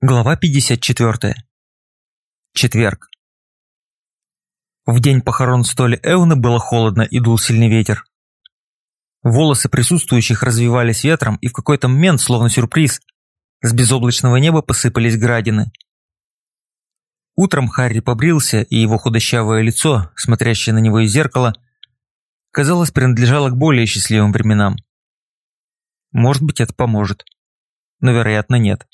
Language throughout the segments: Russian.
Глава 54. Четверг. В день похорон Столи Эуны было холодно и дул сильный ветер. Волосы присутствующих развивались ветром, и в какой-то момент, словно сюрприз, с безоблачного неба посыпались градины. Утром Харри побрился, и его худощавое лицо, смотрящее на него из зеркала, казалось, принадлежало к более счастливым временам. Может быть, это поможет. Но, вероятно, нет.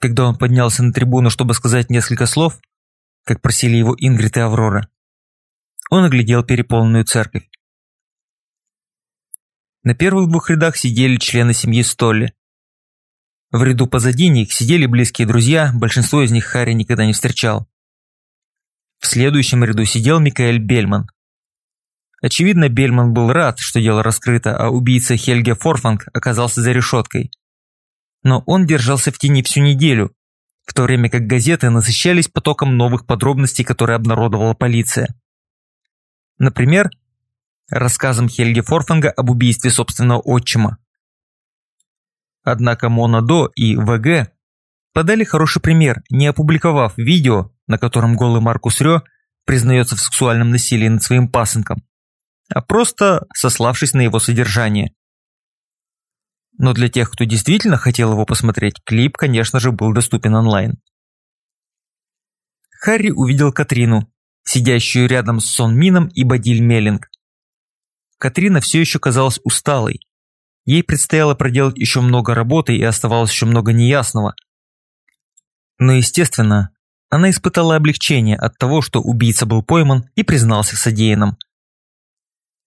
Когда он поднялся на трибуну, чтобы сказать несколько слов, как просили его Ингрид и Аврора, он оглядел переполненную церковь. На первых двух рядах сидели члены семьи Столли. В ряду позади них сидели близкие друзья, большинство из них Харри никогда не встречал. В следующем ряду сидел Микаэль Бельман. Очевидно, Бельман был рад, что дело раскрыто, а убийца Хельге Форфанг оказался за решеткой но он держался в тени всю неделю, в то время как газеты насыщались потоком новых подробностей, которые обнародовала полиция. Например, рассказом Хельги Форфанга об убийстве собственного отчима. Однако Монадо и ВГ подали хороший пример, не опубликовав видео, на котором голый Маркус Рё признается в сексуальном насилии над своим пасынком, а просто сославшись на его содержание. Но для тех, кто действительно хотел его посмотреть, клип, конечно же, был доступен онлайн. Харри увидел Катрину, сидящую рядом с Сон Мином и Бадиль Меллинг. Катрина все еще казалась усталой. Ей предстояло проделать еще много работы и оставалось еще много неясного. Но, естественно, она испытала облегчение от того, что убийца был пойман и признался в содеянном.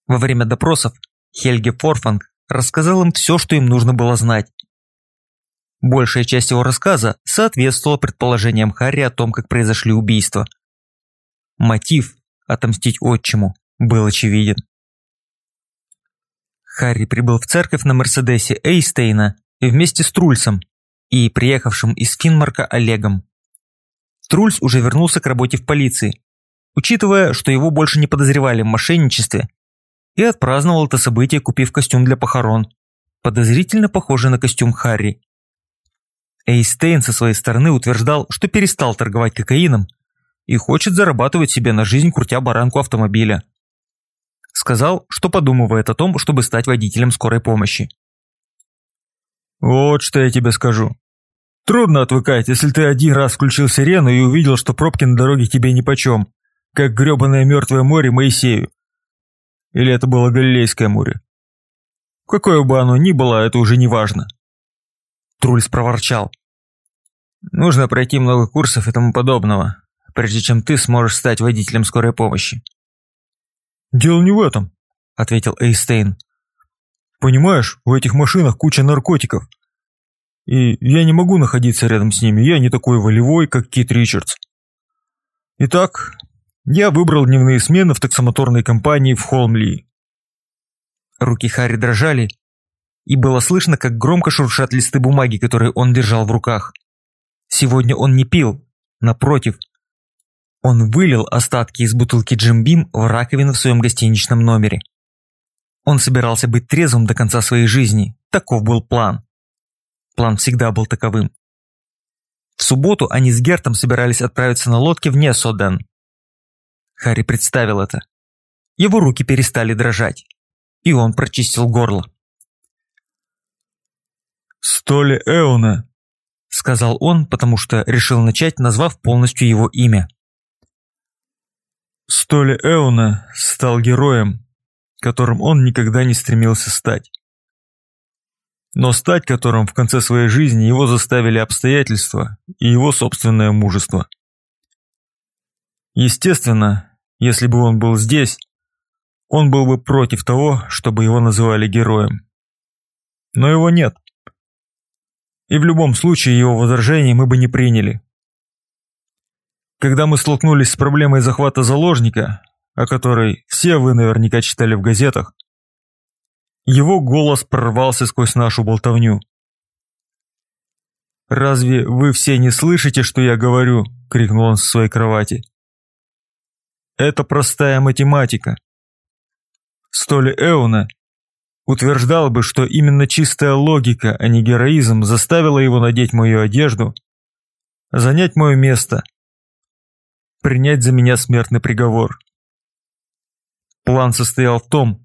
Во время допросов Хельге Форфанг рассказал им все, что им нужно было знать. Большая часть его рассказа соответствовала предположениям Харри о том, как произошли убийства. Мотив – отомстить отчиму – был очевиден. Харри прибыл в церковь на Мерседесе Эйстейна вместе с Трульсом и приехавшим из Финмарка Олегом. Трульс уже вернулся к работе в полиции, учитывая, что его больше не подозревали в мошенничестве и отпраздновал это событие, купив костюм для похорон, подозрительно похожий на костюм Харри. Эйстейн со своей стороны утверждал, что перестал торговать кокаином и хочет зарабатывать себе на жизнь, крутя баранку автомобиля. Сказал, что подумывает о том, чтобы стать водителем скорой помощи. «Вот что я тебе скажу. Трудно отвыкать, если ты один раз включил сирену и увидел, что пробки на дороге тебе нипочем, как грёбаное мертвое море Моисею. Или это было Галилейское море? Какое бы оно ни было, это уже не важно. Трульс проворчал. Нужно пройти много курсов и тому подобного, прежде чем ты сможешь стать водителем скорой помощи. Дело не в этом, ответил Эйстейн. Понимаешь, в этих машинах куча наркотиков. И я не могу находиться рядом с ними, я не такой волевой, как Кит Ричардс. Итак, я выбрал дневные смены в таксомоторной компании в Холмли. Руки Харри дрожали, и было слышно, как громко шуршат листы бумаги, которые он держал в руках. Сегодня он не пил, напротив. Он вылил остатки из бутылки Джимбим в раковину в своем гостиничном номере. Он собирался быть трезвым до конца своей жизни, таков был план. План всегда был таковым. В субботу они с Гертом собирались отправиться на лодке в Несоден, Харри представил это. Его руки перестали дрожать, и он прочистил горло. «Столи Эуна», — сказал он, потому что решил начать, назвав полностью его имя. Столи Эуна стал героем, которым он никогда не стремился стать. Но стать которым в конце своей жизни его заставили обстоятельства и его собственное мужество. Естественно, если бы он был здесь, он был бы против того, чтобы его называли героем. Но его нет. И в любом случае его возражений мы бы не приняли. Когда мы столкнулись с проблемой захвата заложника, о которой все вы наверняка читали в газетах, его голос прорвался сквозь нашу болтовню. «Разве вы все не слышите, что я говорю?» – крикнул он с своей кровати. Это простая математика. Столи Эуна утверждал бы, что именно чистая логика, а не героизм заставила его надеть мою одежду, занять мое место, принять за меня смертный приговор. План состоял в том,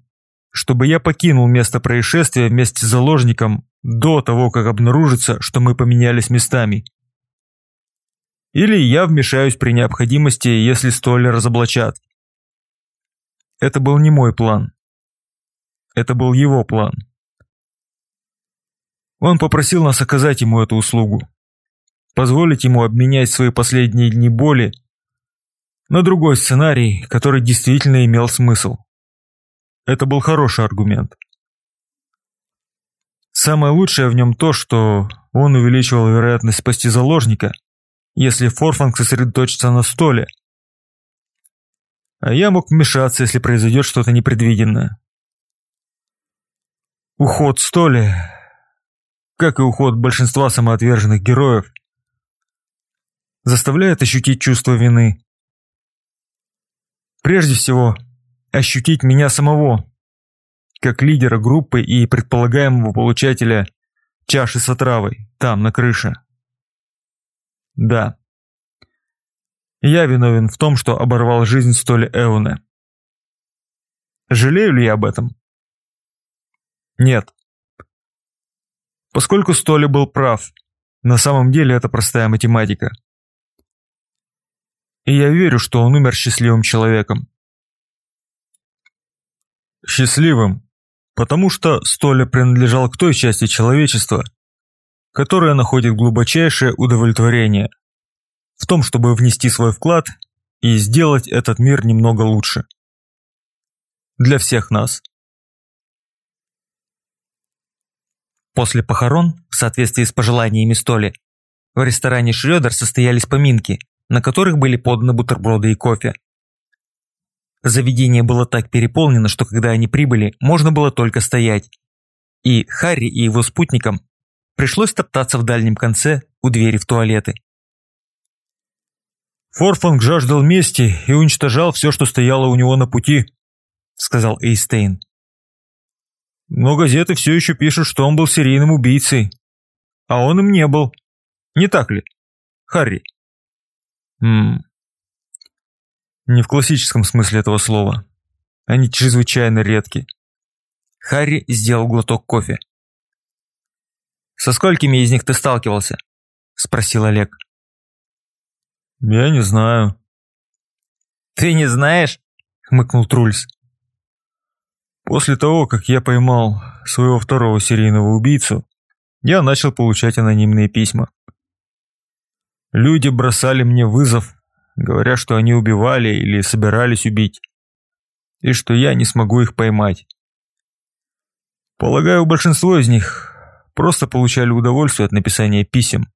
чтобы я покинул место происшествия вместе с заложником до того, как обнаружится, что мы поменялись местами. Или я вмешаюсь при необходимости, если Столлер разоблачат. Это был не мой план. Это был его план. Он попросил нас оказать ему эту услугу. Позволить ему обменять свои последние дни боли на другой сценарий, который действительно имел смысл. Это был хороший аргумент. Самое лучшее в нем то, что он увеличивал вероятность спасти заложника, если Форфанг сосредоточится на столе. А я мог вмешаться, если произойдет что-то непредвиденное. Уход Столи, как и уход большинства самоотверженных героев, заставляет ощутить чувство вины. Прежде всего, ощутить меня самого, как лидера группы и предполагаемого получателя чаши с отравой, там, на крыше. Да. Я виновен в том, что оборвал жизнь Столи Эуне. Жалею ли я об этом? Нет. Поскольку Столи был прав, на самом деле это простая математика. И я верю, что он умер счастливым человеком. Счастливым, потому что Столя принадлежал к той части человечества, которая находит глубочайшее удовлетворение в том, чтобы внести свой вклад и сделать этот мир немного лучше. Для всех нас. После похорон, в соответствии с пожеланиями Столи, в ресторане Шрёдер состоялись поминки, на которых были поданы бутерброды и кофе. Заведение было так переполнено, что когда они прибыли, можно было только стоять. И Харри и его спутникам пришлось топтаться в дальнем конце у двери в туалеты. «Форфанг жаждал мести и уничтожал все, что стояло у него на пути», — сказал Эйстейн. Но газеты все еще пишут, что он был серийным убийцей. А он им не был. Не так ли, Харри? Ммм. Не в классическом смысле этого слова. Они чрезвычайно редки. Харри сделал глоток кофе. «Со сколькими из них ты сталкивался?» – спросил Олег. «Я не знаю». «Ты не знаешь?» – хмыкнул Трульс. После того, как я поймал своего второго серийного убийцу, я начал получать анонимные письма. Люди бросали мне вызов, говоря, что они убивали или собирались убить, и что я не смогу их поймать. Полагаю, большинство из них просто получали удовольствие от написания писем.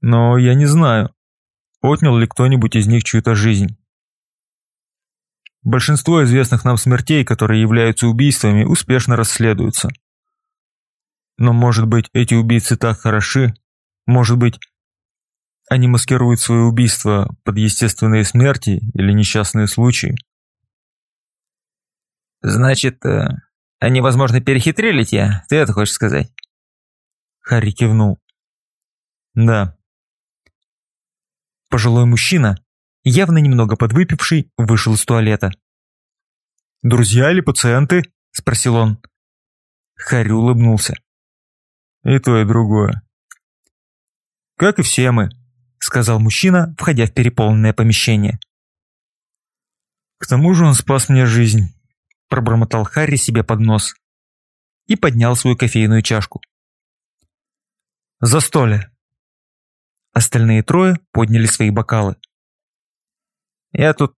Но я не знаю, отнял ли кто-нибудь из них чью-то жизнь. Большинство известных нам смертей, которые являются убийствами, успешно расследуются. Но может быть эти убийцы так хороши, может быть они маскируют свои убийства под естественные смерти или несчастные случаи. Значит, э, они, возможно, перехитрили тебя, ты это хочешь сказать? Харри кивнул. Да. Пожилой мужчина явно немного подвыпивший, вышел из туалета. «Друзья или пациенты?» – спросил он. Харри улыбнулся. «И то, и другое». «Как и все мы», – сказал мужчина, входя в переполненное помещение. «К тому же он спас мне жизнь», – пробормотал Харри себе под нос и поднял свою кофейную чашку. «Застолье». Остальные трое подняли свои бокалы. «Я тут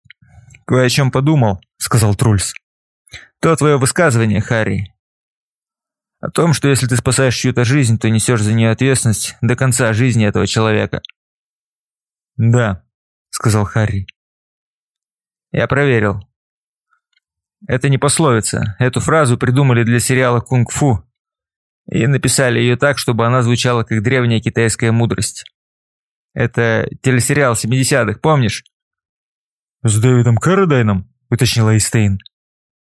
кое о чем подумал», — сказал Трульс. «То твое высказывание, Харри. О том, что если ты спасаешь чью-то жизнь, то несешь за нее ответственность до конца жизни этого человека». «Да», — сказал Харри. «Я проверил. Это не пословица. Эту фразу придумали для сериала «Кунг-фу» и написали ее так, чтобы она звучала как древняя китайская мудрость. Это телесериал 70-х, помнишь? «С Дэвидом Кэрродайном?» – уточнила Эйстейн.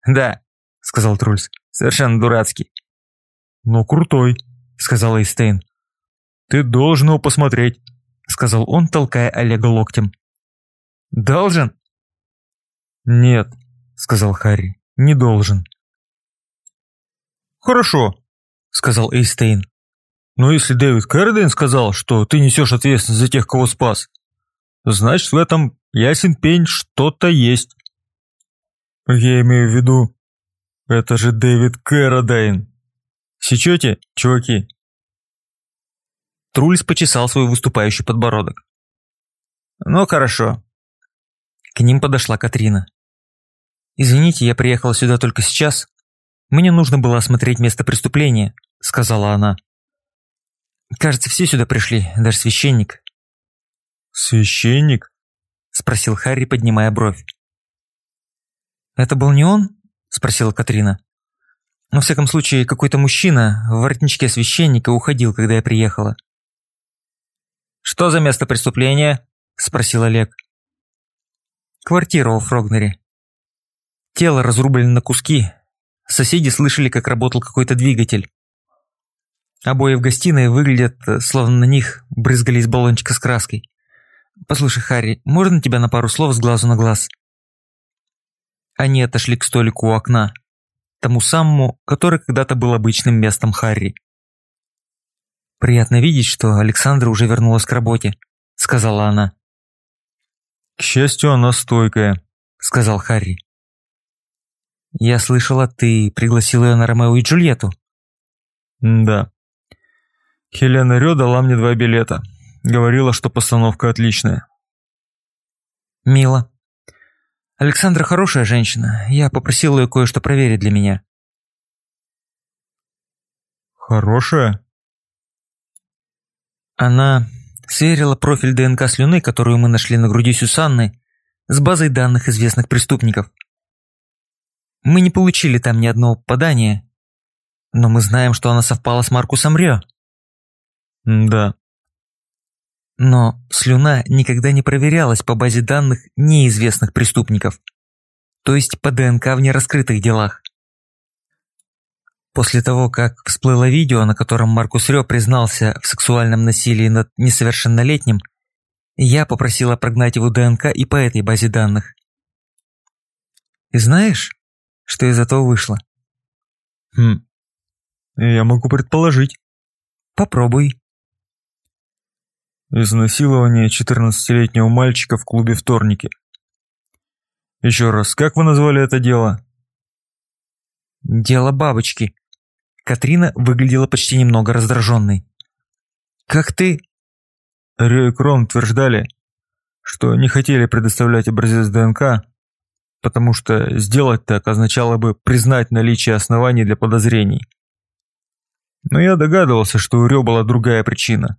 «Да. сказал Трульс. «Совершенно дурацкий». «Ну, крутой», — сказал Эйстейн. «Ты должен его посмотреть», — сказал он, толкая Олега локтем. «Должен?» «Нет», — сказал Харри, — «не должен». «Хорошо», — сказал Эйстейн. «Но если Дэвид Кэрден сказал, что ты несешь ответственность за тех, кого спас, значит, в этом ясен пень что-то есть». «Я имею в виду, это же Дэвид Кэрродайн. Сечете, чуваки?» Трульс почесал свой выступающий подбородок. «Ну, хорошо». К ним подошла Катрина. «Извините, я приехала сюда только сейчас. Мне нужно было осмотреть место преступления», — сказала она. «Кажется, все сюда пришли, даже священник». «Священник?» — спросил Харри, поднимая бровь. «Это был не он?» – спросила Катрина. «Но, в всяком случае, какой-то мужчина в воротничке священника уходил, когда я приехала». «Что за место преступления?» – спросил Олег. «Квартира у Фрогнере. Тело разрублено на куски. Соседи слышали, как работал какой-то двигатель. Обои в гостиной выглядят, словно на них брызгали из баллончика с краской. Послушай, Харри, можно тебя на пару слов с глазу на глаз?» Они отошли к столику у окна, тому самому, который когда-то был обычным местом Харри. «Приятно видеть, что Александра уже вернулась к работе», — сказала она. «К счастью, она стойкая», — сказал Харри. «Я слышала, ты пригласил ее на Ромео и Джульетту». «Да. Хелена Рё дала мне два билета. Говорила, что постановка отличная». «Мило. Александра хорошая женщина. Я попросил ее кое-что проверить для меня. Хорошая? Она сверила профиль ДНК слюны, которую мы нашли на груди Сюсанны, с базой данных известных преступников. Мы не получили там ни одного попадания, но мы знаем, что она совпала с Маркусом Рё. Да. Но слюна никогда не проверялась по базе данных неизвестных преступников, то есть по ДНК в нераскрытых делах. После того, как всплыло видео, на котором Маркус Рё признался в сексуальном насилии над несовершеннолетним, я попросила прогнать его ДНК и по этой базе данных. И знаешь, что из этого вышло? Хм, я могу предположить. Попробуй. Изнасилование 14-летнего мальчика в клубе вторники. Еще раз, как вы назвали это дело? Дело бабочки. Катрина выглядела почти немного раздраженной. Как ты... Рё и Крон утверждали, что не хотели предоставлять образец ДНК, потому что сделать так означало бы признать наличие оснований для подозрений. Но я догадывался, что у Рё была другая причина.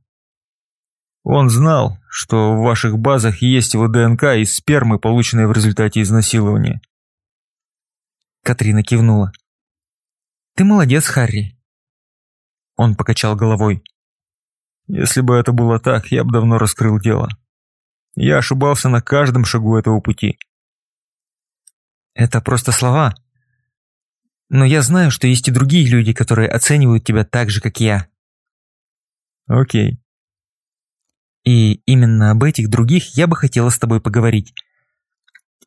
Он знал, что в ваших базах есть его ДНК из спермы, полученной в результате изнасилования. Катрина кивнула. «Ты молодец, Харри». Он покачал головой. «Если бы это было так, я бы давно раскрыл дело. Я ошибался на каждом шагу этого пути». «Это просто слова. Но я знаю, что есть и другие люди, которые оценивают тебя так же, как я». «Окей. И именно об этих других я бы хотела с тобой поговорить.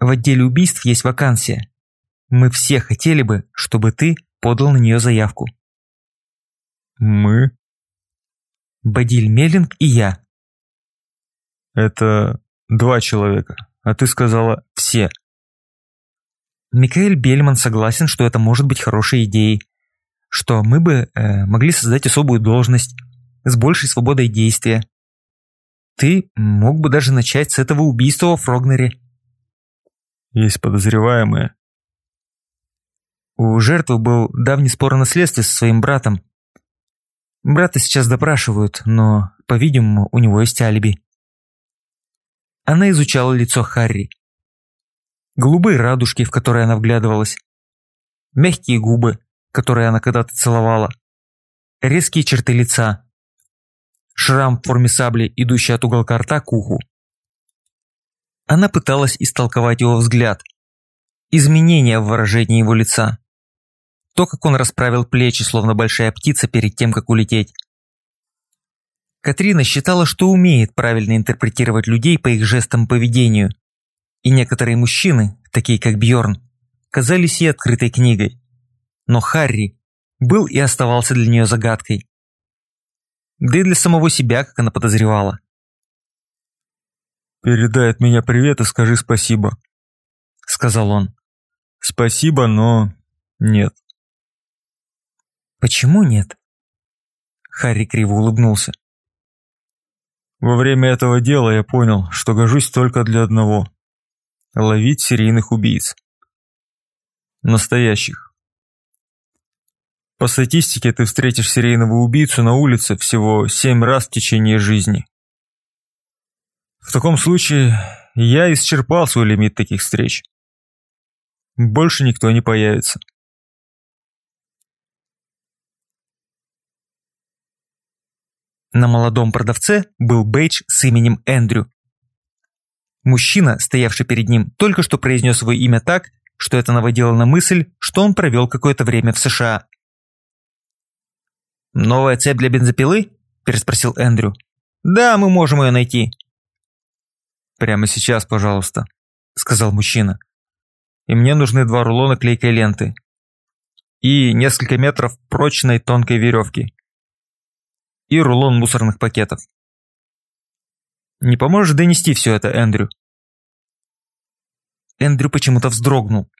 В отделе убийств есть вакансия. Мы все хотели бы, чтобы ты подал на нее заявку. Мы? Бадиль Меллинг и я. Это два человека, а ты сказала «все». Микаэль Бельман согласен, что это может быть хорошей идеей, что мы бы э, могли создать особую должность с большей свободой действия, ты мог бы даже начать с этого убийства во Фрогнере. Есть подозреваемые. У жертвы был давний спор о наследстве со своим братом. Брата сейчас допрашивают, но, по-видимому, у него есть алиби. Она изучала лицо Харри. Голубые радужки, в которые она вглядывалась. Мягкие губы, которые она когда-то целовала. Резкие черты лица, шрам в форме сабли, идущий от уголка рта к уху. Она пыталась истолковать его взгляд, изменения в выражении его лица. то, как он расправил плечи, словно большая птица перед тем, как улететь. Катрина считала, что умеет правильно интерпретировать людей по их жестам поведению, и некоторые мужчины, такие как Бьорн, казались ей открытой книгой. Но Харри был и оставался для нее загадкой. Да и для самого себя, как она подозревала. «Передай от меня привет и скажи спасибо», — сказал он. «Спасибо, но нет». «Почему нет?» Харри криво улыбнулся. «Во время этого дела я понял, что гожусь только для одного — ловить серийных убийц. Настоящих. По статистике ты встретишь серийного убийцу на улице всего семь раз в течение жизни. В таком случае я исчерпал свой лимит таких встреч. Больше никто не появится. На молодом продавце был бейдж с именем Эндрю. Мужчина, стоявший перед ним, только что произнес его имя так, что это наводило на мысль, что он провел какое-то время в США. «Новая цепь для бензопилы?» – переспросил Эндрю. «Да, мы можем ее найти». «Прямо сейчас, пожалуйста», – сказал мужчина. «И мне нужны два рулона клейкой ленты. И несколько метров прочной тонкой веревки. И рулон мусорных пакетов. Не поможешь донести все это, Эндрю?» Эндрю почему-то вздрогнул.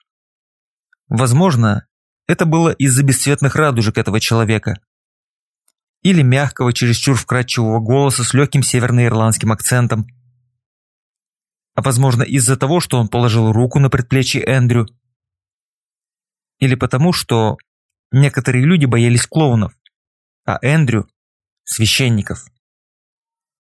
Возможно, это было из-за бесцветных радужек этого человека. Или мягкого, чересчур вкрадчивого голоса с легким северноирландским акцентом. А возможно, из-за того, что он положил руку на предплечье Эндрю. Или потому, что некоторые люди боялись клоунов, а Эндрю – священников.